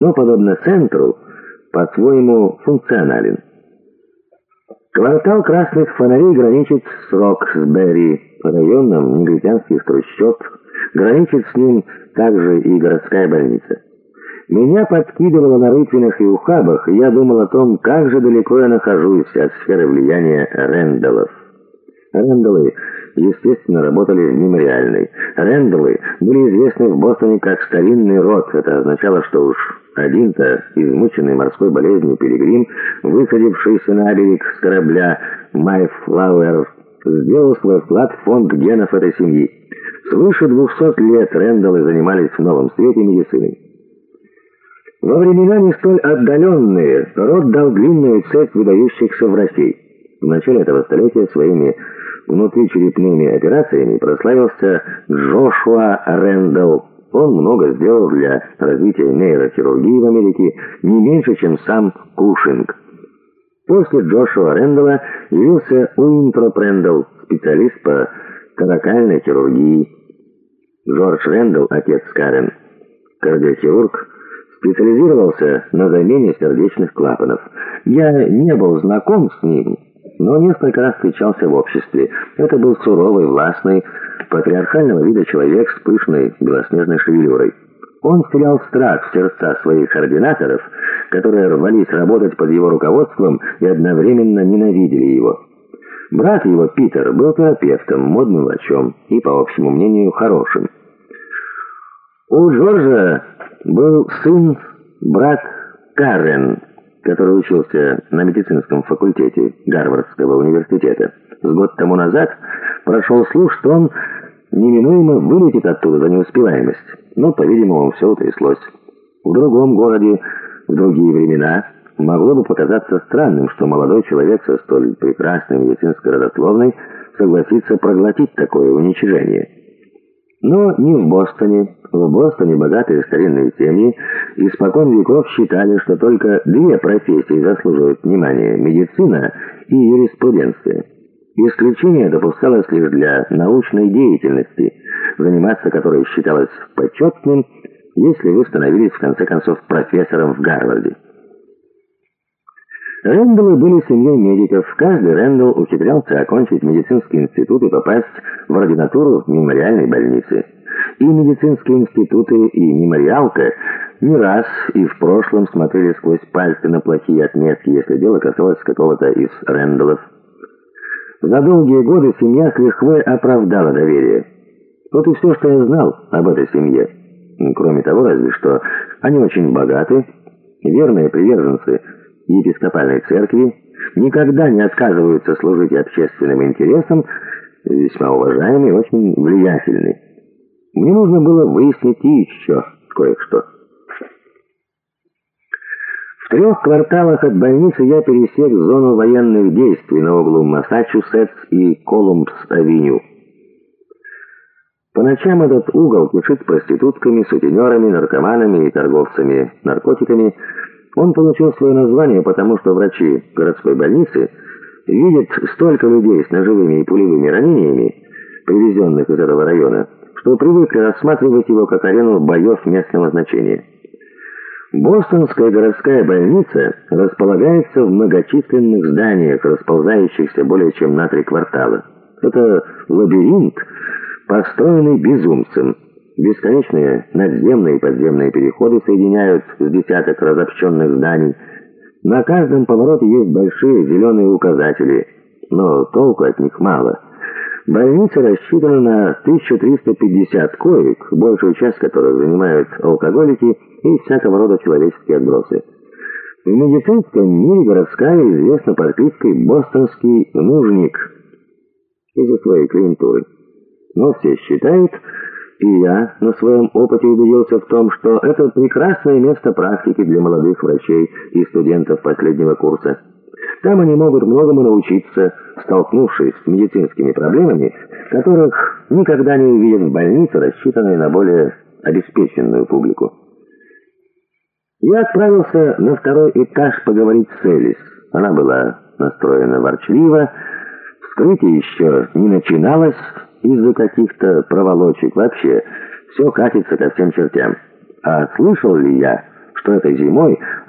но, подобно центру, по-своему функционален. Квартал красных фонарей граничит с Роксберри, районом негритянских трущоб, граничит с ним также и городская больница. Меня подкидывало на рытвинах и ухабах, и я думал о том, как же далеко я нахожусь от сферы влияния Рэндаллов. Рэндаллы, естественно, работали мемориальной. Рэндаллы были известны в Бостоне как старинный род. Это означало, что уж один-то, измученный морской болезнью пилигрим, выходившийся на берег с корабля «Майфлауэр», сделал свой вклад в фонд генов этой семьи. Свыше двухсот лет Рэндаллы занимались в новом свете медициной. Во времена не столь отдаленные род дал длинную цепь выдающихся врачей. В начале этого столетия своими внутричерепными операциями прославился Джошуа Рэндалл. Он много сделал для развития нейрохирургии в Америке, не меньше, чем сам Кушинг. После Джошуа Рэндалла явился Уинтроп Рэндалл, специалист по таракальной хирургии. Джордж Рэндалл, отец Карен, кардиохирург, специализировался на замене сердечных клапанов. Я не был знаком с ним, но несколько раз встречался в обществе. Это был суровый, властный, патриархального вида человек с пышной белоснежной шевелюрой. Он вселял страх в сердца своих ординаторов, которые рвались работать под его руководством и одновременно ненавидели его. Брат его, Питер, был терапевтом, модным врачом и, по общему мнению, хорошим. У Джорджа был сын, брат Карен, который учился на медицинском факультете Гарвардского университета. С год тому назад прошел слух, что он неминуемо вылетит оттуда за неуспеваемость. Но, по-видимому, все утряслось. В другом городе, в другие времена, могло бы показаться странным, что молодой человек со столь прекрасной медицинской родословной согласится проглотить такое уничижение. Но не в Бостоне. В Бостоне богатые старинные семьи испокон веков считали, что только две профессии заслуживают внимания – медицина и юриспруденция. Исключение допускалось лишь для научной деятельности, заниматься которой считалось почетным, если вы становились в конце концов профессором в Гарварде. Рэндаллы были семьей медиков. Каждый Рэндалл ухитрялся окончить медицинский институт и попасть в ординатуру мемориальной больнице. И медицинские институты, и мемориалка не раз и в прошлом смотрели сквозь пальцы на плохие отметки, если дело касалось какого-то из Рэндаллов. За долгие годы семья лихвой оправдала доверие. Вот и все, что я знал об этой семье. Кроме того, разве что они очень богаты, верные приверженцы – епископальной церкви никогда не отказываются служить общественным интересам, весьма уважаемый и очень влиятельный. Мне нужно было выяснить еще кое-что. В трех кварталах от больницы я пересек зону военных действий на углу Массачусетс и Колумбс-авеню. По ночам этот угол кишит проститутками, сутенерами, наркоманами и торговцами наркотиками, он получил свое название, потому что врачи городской больницы видят столько людей с ножевыми и пулевыми ранениями, привезенных из этого района, что привыкли рассматривать его как арену боев местного значения. Бостонская городская больница располагается в многочисленных зданиях, расползающихся более чем на три квартала. Это лабиринт, построенный безумцем, Бесконечные надземные и подземные переходы соединяют с десяток разобщенных зданий. На каждом повороте есть большие зеленые указатели, но толку от них мало. Больница рассчитана на 1350 коек, большую часть которых занимают алкоголики и всякого рода человеческие отбросы. В медицинском мире городская известна под кличкой «Бостонский нужник» из-за своей клиентуры. Но все считают, и я на своем опыте убедился в том, что это прекрасное место практики для молодых врачей и студентов последнего курса. Там они могут многому научиться, столкнувшись с медицинскими проблемами, которых никогда не увидят в больнице, рассчитанной на более обеспеченную публику. Я отправился на второй этаж поговорить с Элис. Она была настроена ворчливо, вскрытие еще не начиналось, из-за каких-то проволочек. Вообще, все катится ко всем чертям. А слышал ли я, что этой зимой